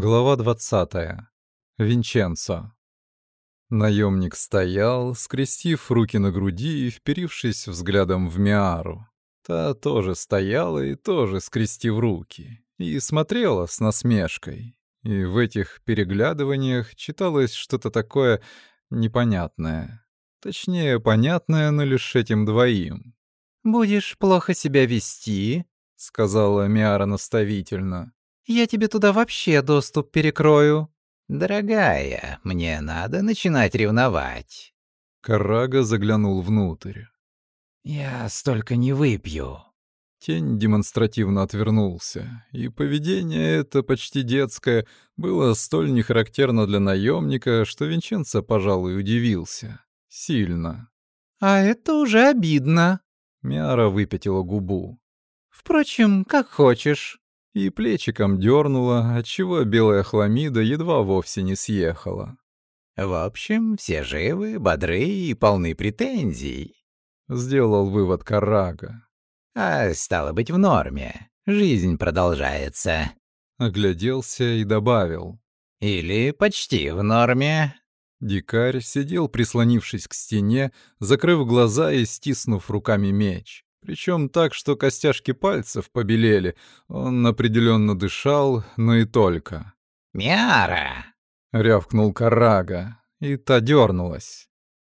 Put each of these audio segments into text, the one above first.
Глава 20. Винченцо. Наемник стоял, скрестив руки на груди и вперившись взглядом в Миару. Та тоже стояла и тоже скрестив руки, и смотрела с насмешкой. И в этих переглядываниях читалось что-то такое непонятное. Точнее, понятное, но лишь этим двоим. «Будешь плохо себя вести», — сказала Миара наставительно. Я тебе туда вообще доступ перекрою». «Дорогая, мне надо начинать ревновать». Карага заглянул внутрь. «Я столько не выпью». Тень демонстративно отвернулся, и поведение это почти детское было столь нехарактерно для наемника, что Винченцо, пожалуй, удивился. Сильно. «А это уже обидно», — Мяра выпятила губу. «Впрочем, как хочешь» и плечиком дернула, отчего белая хламида едва вовсе не съехала. «В общем, все живы, бодры и полны претензий», — сделал вывод Карага. «А стало быть, в норме. Жизнь продолжается». Огляделся и добавил. «Или почти в норме». Дикарь сидел, прислонившись к стене, закрыв глаза и стиснув руками меч. Причем так, что костяшки пальцев побелели. Он определенно дышал, но и только. «Мяра!» — рявкнул Карага, и та дернулась.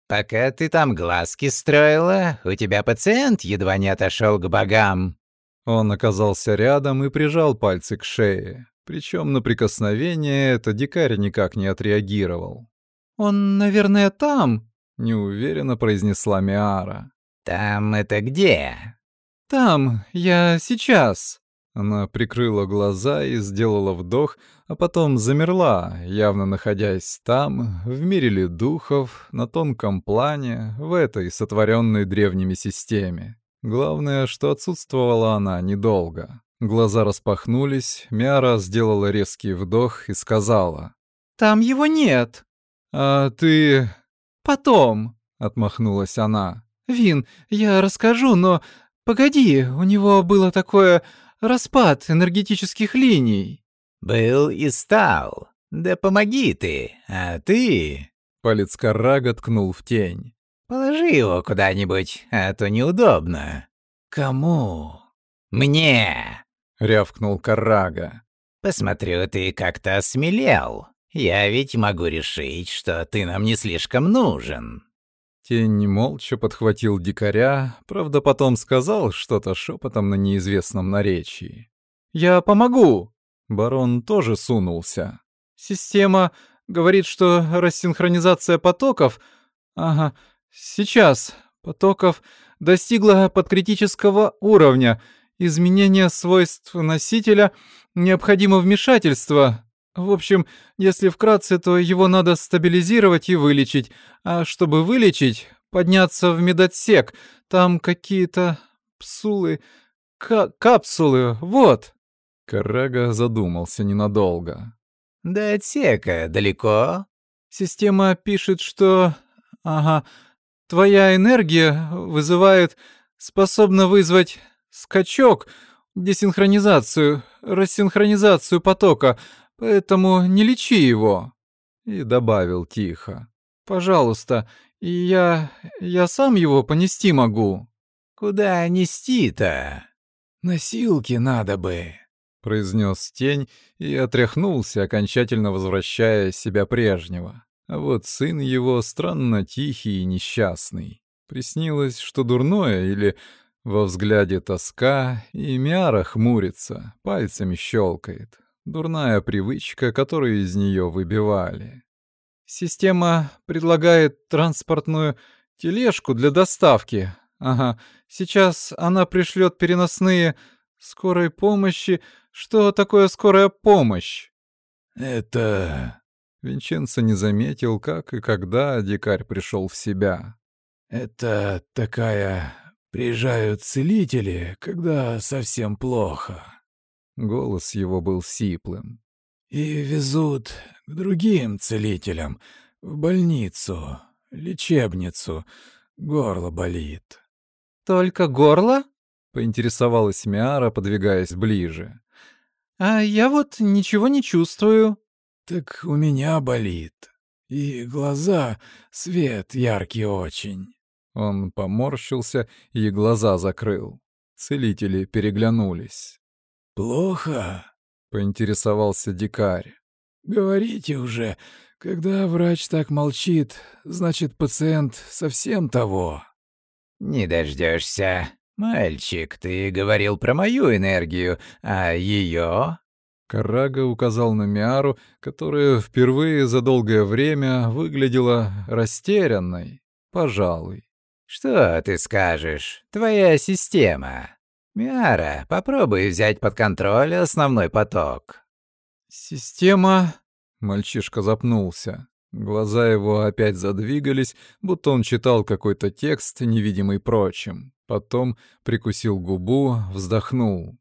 «Пока ты там глазки строила, у тебя пациент едва не отошел к богам». Он оказался рядом и прижал пальцы к шее. Причем на прикосновение это дикарь никак не отреагировал. «Он, наверное, там?» — неуверенно произнесла Миара. «Там это где?» «Там, я сейчас». Она прикрыла глаза и сделала вдох, а потом замерла, явно находясь там, в мире ли духов, на тонком плане, в этой сотворенной древними системе. Главное, что отсутствовала она недолго. Глаза распахнулись, Мяра сделала резкий вдох и сказала. «Там его нет». «А ты...» «Потом», — отмахнулась она. «Вин, я расскажу, но... Погоди, у него было такое... распад энергетических линий». «Был и стал. Да помоги ты, а ты...» Палец Карага ткнул в тень. «Положи его куда-нибудь, а то неудобно». «Кому?» «Мне!» — рявкнул Карага. «Посмотрю, ты как-то осмелел. Я ведь могу решить, что ты нам не слишком нужен». Тень молча подхватил дикаря, правда, потом сказал что-то шепотом на неизвестном наречии. «Я помогу!» Барон тоже сунулся. «Система говорит, что рассинхронизация потоков... Ага, сейчас потоков достигла подкритического уровня. Изменение свойств носителя необходимо вмешательство. В общем, если вкратце, то его надо стабилизировать и вылечить. А чтобы вылечить, подняться в медотсек. Там какие-то псулы... капсулы, вот. Карага задумался ненадолго. «До отсека далеко?» Система пишет, что... Ага, твоя энергия вызывает... способна вызвать скачок, десинхронизацию, рассинхронизацию потока, поэтому не лечи его». И добавил тихо. «Пожалуйста, я... я сам его понести могу». «Куда нести-то?» «Носилки надо бы», — произнес тень и отряхнулся, окончательно возвращая себя прежнего. А вот сын его странно тихий и несчастный. Приснилось, что дурное или во взгляде тоска, и Мяра хмурится, пальцами щелкает. Дурная привычка, которую из нее выбивали. Система предлагает транспортную тележку для доставки. Ага, сейчас она пришлет переносные скорой помощи. Что такое скорая помощь? Это... Винченцо не заметил, как и когда дикарь пришел в себя. Это такая... Приезжают целители, когда совсем плохо. Голос его был сиплым. «И везут к другим целителям, в больницу, лечебницу. Горло болит». «Только горло?» — поинтересовалась Миара, подвигаясь ближе. А я вот ничего не чувствую. Так у меня болит. И глаза, свет яркий очень. Он поморщился и глаза закрыл. Целители переглянулись. «Плохо?» — поинтересовался дикарь. «Говорите уже, когда врач так молчит, значит, пациент совсем того». «Не дождешься. Мальчик, ты говорил про мою энергию, а ее Карага указал на Миару, которая впервые за долгое время выглядела растерянной, пожалуй. «Что ты скажешь? Твоя система. Миара, попробуй взять под контроль основной поток». «Система...» — мальчишка запнулся. Глаза его опять задвигались, будто он читал какой-то текст, невидимый прочим. Потом прикусил губу, вздохнул.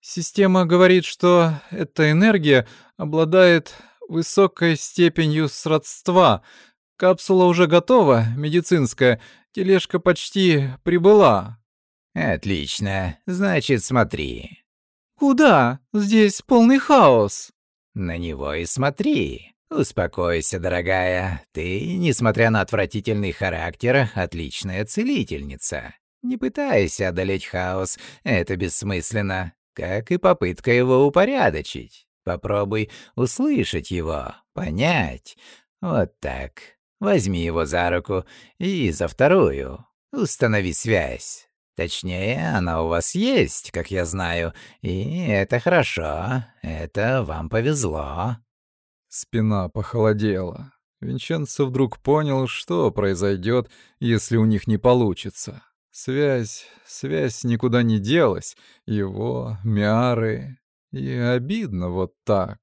Система говорит, что эта энергия обладает высокой степенью сродства. Капсула уже готова, медицинская, тележка почти прибыла. Отлично. Значит, смотри. Куда? Здесь полный хаос. На него и смотри. Успокойся, дорогая. Ты, несмотря на отвратительный характер, отличная целительница. Не пытайся одолеть хаос, это бессмысленно как и попытка его упорядочить. Попробуй услышать его, понять. Вот так. Возьми его за руку и за вторую. Установи связь. Точнее, она у вас есть, как я знаю, и это хорошо, это вам повезло». Спина похолодела. Винченцо вдруг понял, что произойдет, если у них не получится. Связь, связь никуда не делась. Его, Миары. И обидно вот так.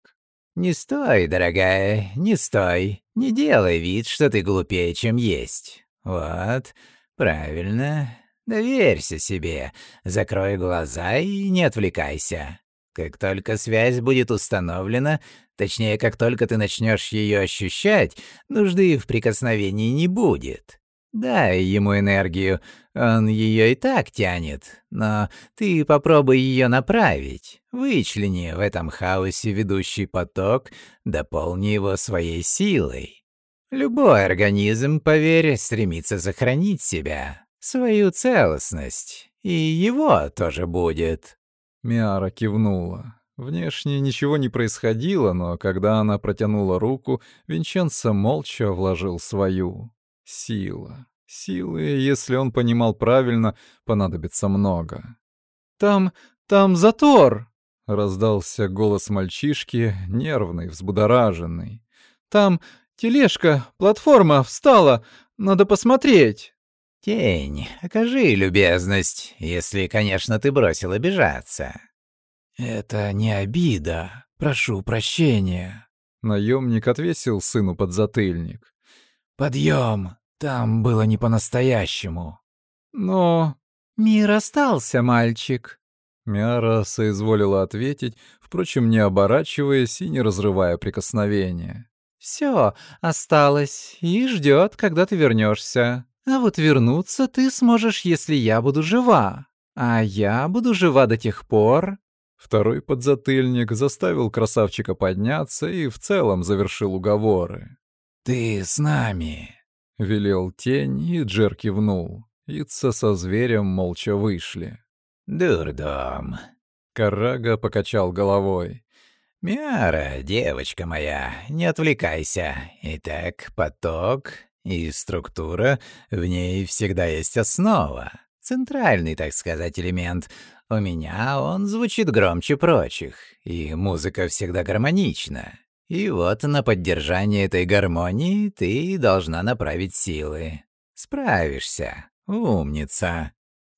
«Не стой, дорогая, не стой. Не делай вид, что ты глупее, чем есть. Вот, правильно. Доверься себе, закрой глаза и не отвлекайся. Как только связь будет установлена, точнее, как только ты начнешь ее ощущать, нужды в прикосновении не будет. Дай ему энергию, он ее и так тянет, но ты попробуй ее направить. Вычлени в этом хаосе ведущий поток, дополни его своей силой. Любой организм, поверь, стремится сохранить себя, свою целостность, и его тоже будет. Миара кивнула. Внешне ничего не происходило, но когда она протянула руку, Винченцо молча вложил свою. Сила. Силы, если он понимал правильно, понадобится много. «Там... там затор!» — раздался голос мальчишки, нервный, взбудораженный. «Там тележка, платформа встала, надо посмотреть!» «Тень, окажи любезность, если, конечно, ты бросил обижаться». «Это не обида. Прошу прощения». Наемник отвесил сыну подзатыльник. «Подъем! Там было не по-настоящему». «Но...» «Мир остался, мальчик». Миара соизволила ответить, впрочем, не оборачиваясь и не разрывая прикосновения. «Всё осталось и ждёт, когда ты вернёшься. А вот вернуться ты сможешь, если я буду жива. А я буду жива до тех пор...» Второй подзатыльник заставил красавчика подняться и в целом завершил уговоры. «Ты с нами», — велел тень, и Джер кивнул. Ица со зверем молча вышли. «Дурдом». Карага покачал головой. «Миара, девочка моя, не отвлекайся. Итак, поток и структура, в ней всегда есть основа. Центральный, так сказать, элемент. У меня он звучит громче прочих, и музыка всегда гармонична. И вот на поддержание этой гармонии ты должна направить силы. Справишься, умница.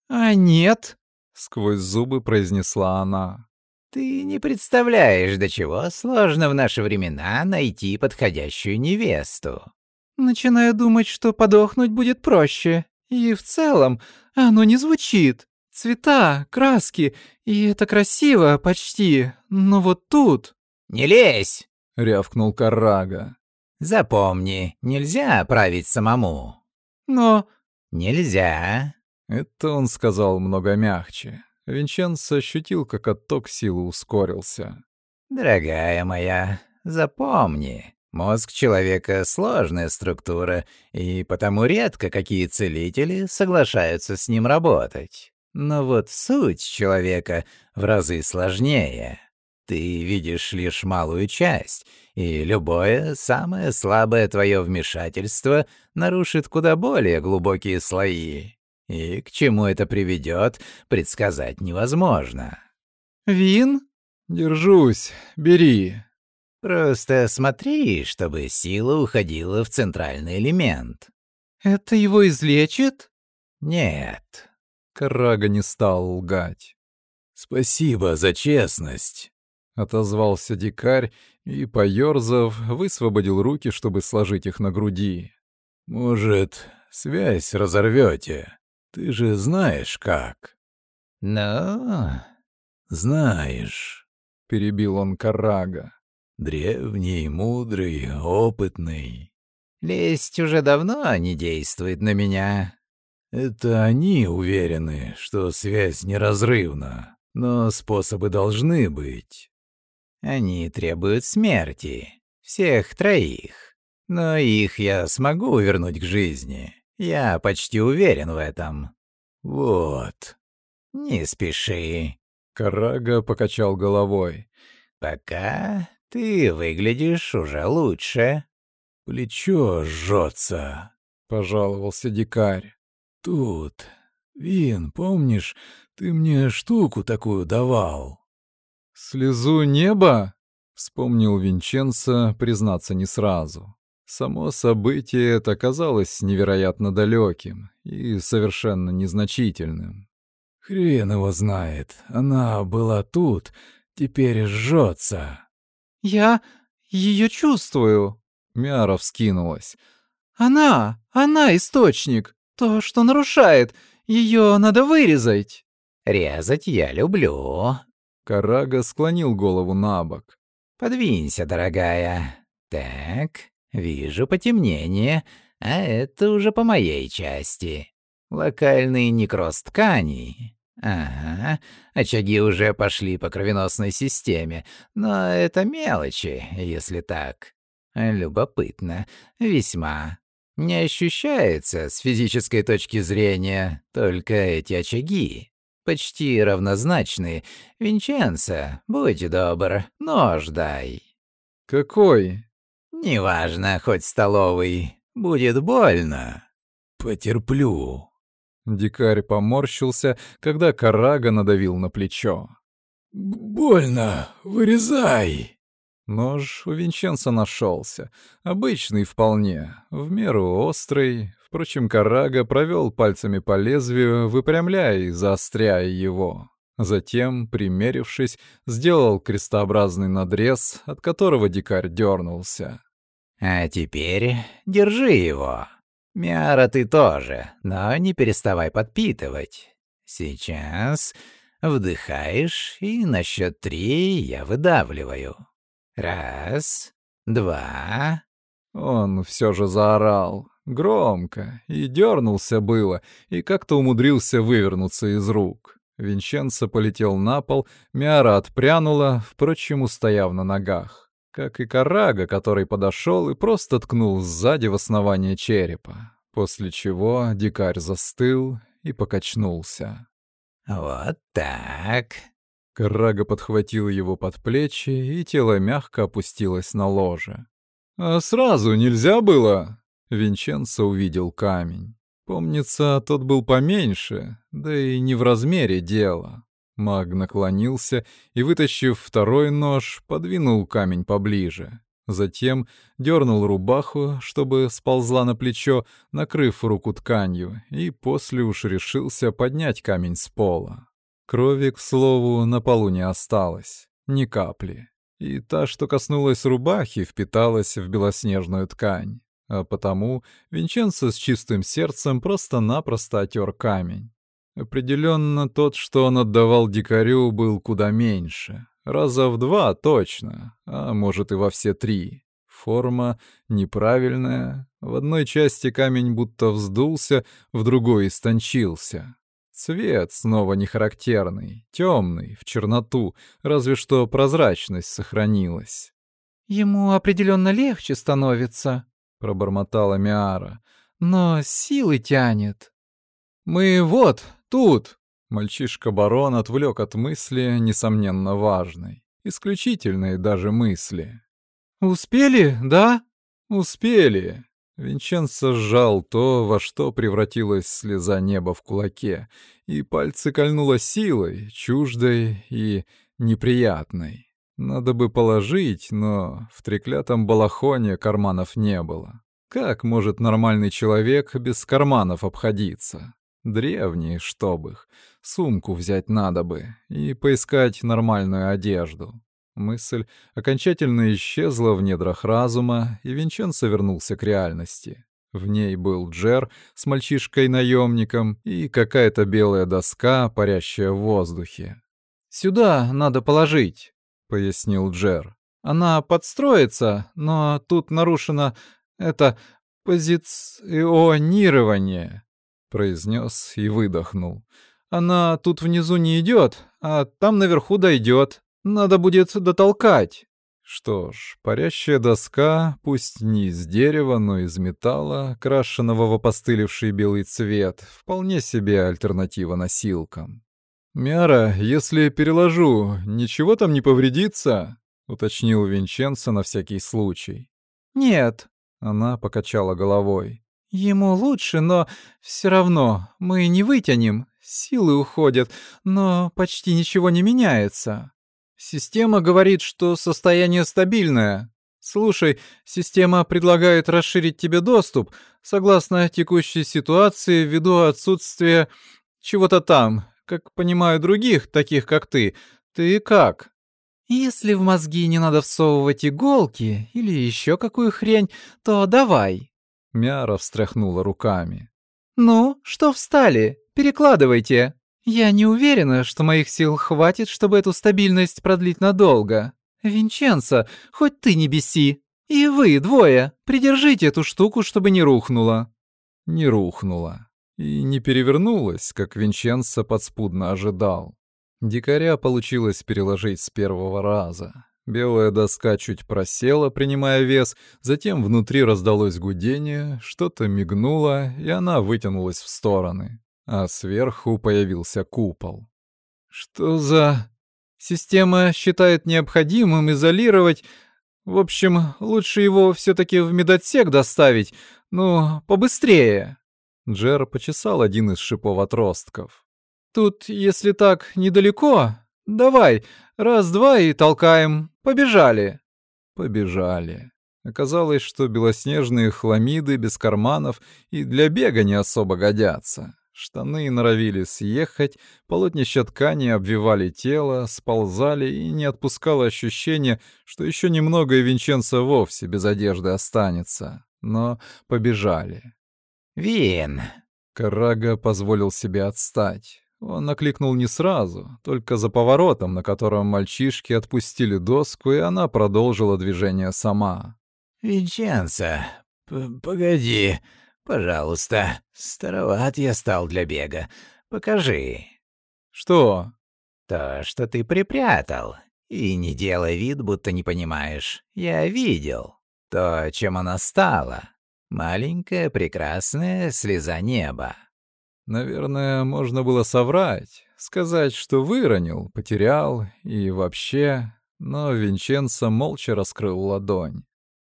А нет, сквозь зубы произнесла она. Ты не представляешь, до чего сложно в наши времена найти подходящую невесту. Начинаю думать, что подохнуть будет проще. И в целом оно не звучит. Цвета, краски, и это красиво почти, но вот тут... «Не лезь!» — рявкнул Карага. «Запомни, нельзя править самому». «Но...» «Нельзя». Это он сказал много мягче. Винченцо ощутил, как отток силы ускорился. Дорогая моя, запомни, мозг человека — сложная структура, и потому редко какие целители соглашаются с ним работать. Но вот суть человека в разы сложнее. Ты видишь лишь малую часть, и любое, самое слабое твое вмешательство нарушит куда более глубокие слои. И к чему это приведет, предсказать невозможно. «Вин?» «Держусь, бери». Просто смотри, чтобы сила уходила в центральный элемент. «Это его излечит?» Нет. Карага не стал лгать. «Спасибо за честность», — отозвался дикарь и, поёрзав, высвободил руки, чтобы сложить их на груди. «Может, связь разорвёте? Ты же знаешь как». «Ну...» «Знаешь», — перебил он Карага. «Древний, мудрый, опытный». «Лесть уже давно не действует на меня». «Это они уверены, что связь неразрывна, но способы должны быть». «Они требуют смерти. Всех троих. Но их я смогу вернуть к жизни. Я почти уверен в этом». «Вот». «Не спеши. Карага покачал головой. «Пока ты выглядишь уже лучше». «Плечо жжется», — пожаловался дикарь. «Тут. Вин, помнишь, ты мне штуку такую давал?» «Слезу неба?» — вспомнил Винченцо, признаться не сразу. Само событие это казалось невероятно далеким и совершенно незначительным. Хрен его знает. Она была тут, теперь жжется. «Я ее чувствую», — Мяра вскинулась. «Она! Она источник! То, что нарушает! Ее надо вырезать!» «Резать я люблю». Карага склонил голову на бок. «Подвинься, дорогая. Так, вижу потемнение, а это уже по моей части. Локальный некроз тканей. Ага, очаги уже пошли по кровеносной системе, но это мелочи, если так. Любопытно, весьма. Не ощущается с физической точки зрения только эти очаги. Почти равнозначны. Винченцо, будь добр, нож дай. «Какой?» «Неважно, хоть столовый. Будет больно». «Потерплю», Дикарь поморщился, когда Карага надавил на плечо. «Больно! Вырезай!» Нож у Винченца нашелся, обычный вполне, в меру острый. Впрочем, Карага провел пальцами по лезвию, выпрямляя и заостряя его. Затем, примерившись, сделал крестообразный надрез, от которого дикарь дернулся. «А теперь держи его», Миара ты тоже, но не переставай подпитывать. Сейчас вдыхаешь, и на счет три я выдавливаю. Раз, два. Он все же заорал, громко, и дернулся было, и как-то умудрился вывернуться из рук. Винченцо полетел на пол, Миара отпрянула, впрочем, устояв на ногах как и Карага, который подошел и просто ткнул сзади в основание черепа, после чего дикарь застыл и покачнулся. «Вот так». Карага подхватил его под плечи, и тело мягко опустилось на ложе. «А сразу нельзя было?» Винченцо увидел камень. Помнится, тот был поменьше, да и не в размере дела. Маг наклонился и, вытащив второй нож, подвинул камень поближе. Затем дернул рубаху, чтобы сползла на плечо, накрыв руку тканью, и после уж решился поднять камень с пола. Крови, к слову, на полу не осталось, ни капли. И та, что коснулась рубахи, впиталась в белоснежную ткань. А потому Винченцо с чистым сердцем просто-напросто отер камень. Определенно тот, что он отдавал дикарю, был куда меньше. Раза в два точно, а может и во все три. Форма неправильная. В одной части камень будто вздулся, в другой истончился. Цвет снова не характерный, темный, в черноту, разве что прозрачность сохранилась. «Ему определенно легче становится», — пробормотала Миара. «Но силы тянет». «Мы вот, тут!» Мальчишка-барон отвлек от мысли, несомненно, важной. Исключительной даже мысли. «Успели, да?» «Успели!» Винченцо сжал то, во что превратилась слеза неба в кулаке, и пальцы кольнуло силой, чуждой и неприятной. Надо бы положить, но в треклятом балахоне карманов не было. Как может нормальный человек без карманов обходиться? Древние, чтоб их. Сумку взять надо бы и поискать нормальную одежду. Мысль окончательно исчезла в недрах разума, и Винченцо вернулся к реальности. В ней был Джер с мальчишкой-наемником и какая-то белая доска, парящая в воздухе. «Сюда надо положить», — пояснил Джер. «Она подстроится, но тут нарушено это позиционирование», — произнес и выдохнул. «Она тут внизу не идет, а там наверху дойдет. Надо будет дотолкать». Что ж, парящая доска, пусть не из дерева, но из металла, крашенного в опостылевший белый цвет, вполне себе альтернатива носилкам. «Мяра, если переложу, ничего там не повредится?» — уточнил Винченцо на всякий случай. «Нет», — она покачала головой. «Ему лучше, но все равно мы не вытянем, силы уходят, но почти ничего не меняется». Система говорит, что состояние стабильное. Слушай, система предлагает расширить тебе доступ, согласно текущей ситуации, ввиду отсутствия чего-то там, как понимаю других, таких как ты. Ты как? Если в мозги не надо всовывать иголки или еще какую хрень, то давай. Мяра встряхнула руками. Ну, что встали? Перекладывайте. Я не уверена, что моих сил хватит, чтобы эту стабильность продлить надолго. Винченцо, хоть ты не беси. И вы, двое, придержите эту штуку, чтобы не рухнула. Не рухнула. И не перевернулась, как Винченцо подспудно ожидал. Дикаря получилось переложить с первого раза. Белая доска чуть просела, принимая вес, затем внутри раздалось гудение, что-то мигнуло, и она вытянулась в стороны а сверху появился купол. «Что за...» «Система считает необходимым изолировать... В общем, лучше его все-таки в медотсек доставить. Ну, побыстрее!» Джер почесал один из шипов отростков. «Тут, если так, недалеко. Давай, раз-два и толкаем. Побежали!» Побежали. Оказалось, что белоснежные хламиды без карманов и для бега не особо годятся. Штаны норовили съехать, полотнища ткани обвивали тело, сползали, и не отпускало ощущение, что еще немного и Винченцо вовсе без одежды останется. Но побежали. «Вин!» Карага позволил себе отстать. Он накликнул не сразу, только за поворотом, на котором мальчишки отпустили доску, и она продолжила движение сама. «Винченцо, погоди!» «Пожалуйста, староват я стал для бега. Покажи». «Что?» «То, что ты припрятал. И не делай вид, будто не понимаешь. Я видел. То, чем она стала. Маленькая, прекрасная слеза неба». Наверное, можно было соврать, сказать, что выронил, потерял и вообще... Но Винченцо молча раскрыл ладонь.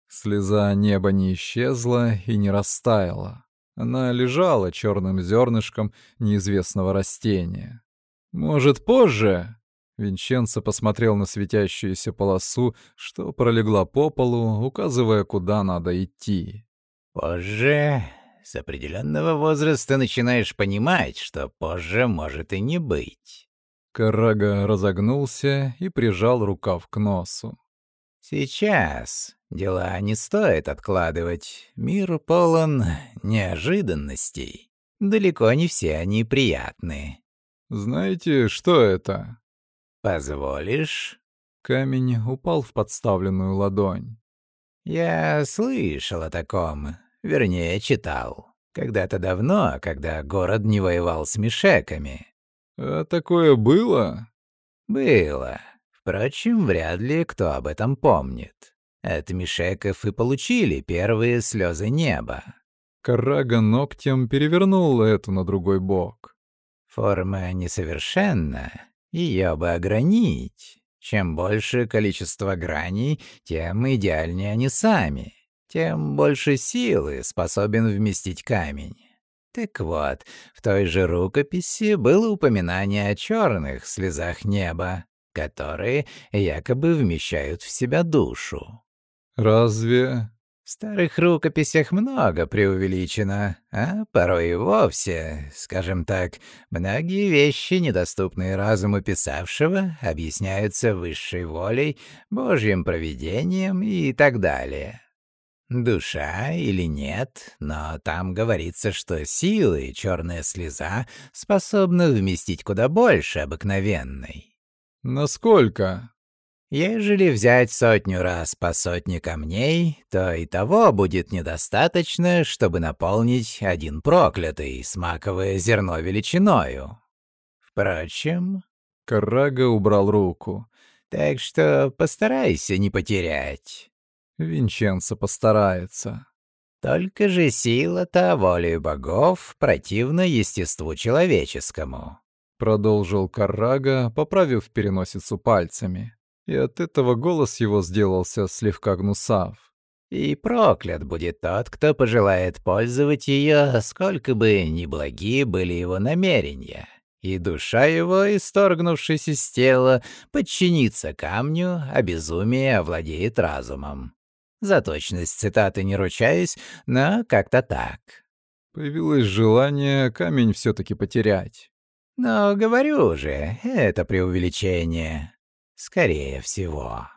Слеза неба не исчезла и не растаяла. Она лежала черным зернышком неизвестного растения. «Может, позже?» Винченцо посмотрел на светящуюся полосу, что пролегла по полу, указывая, куда надо идти. «Позже? С определенного возраста начинаешь понимать, что позже может и не быть». Карага разогнулся и прижал рукав к носу. «Сейчас. Дела не стоит откладывать. Мир полон неожиданностей. Далеко не все они приятны. Знаете, что это? Позволишь? Камень упал в подставленную ладонь. Я слышал о таком, вернее, читал. Когда-то давно, когда город не воевал с мишеками. А такое было? Было. Впрочем, вряд ли кто об этом помнит. От мишеков и получили первые слезы неба. Карага ногтем перевернул эту на другой бок. Форма несовершенна, ее бы огранить. Чем больше количество граней, тем идеальнее они сами, тем больше силы способен вместить камень. Так вот, в той же рукописи было упоминание о черных слезах неба, которые якобы вмещают в себя душу. Разве в старых рукописях много преувеличено, а порой и вовсе, скажем так, многие вещи, недоступные разуму писавшего, объясняются высшей волей, божьим провидением и так далее. Душа или нет, но там говорится, что силы черная слеза способна вместить куда больше обыкновенной. Насколько? Ежели взять сотню раз по сотне камней, то и того будет недостаточно, чтобы наполнить один проклятый смаковое зерно величиною. Впрочем... Карага убрал руку. Так что постарайся не потерять. Винченцо постарается. Только же сила-то волею богов противна естеству человеческому. Продолжил Карага, поправив переносицу пальцами и от этого голос его сделался слегка гнусав. «И проклят будет тот, кто пожелает пользовать ее, сколько бы ни благи были его намерения, и душа его, исторгнувшись из тела, подчинится камню, а безумие овладеет разумом. За точность цитаты не ручаюсь, но как-то так». Появилось желание камень все таки потерять. «Но говорю же, это преувеличение». Скорее всего.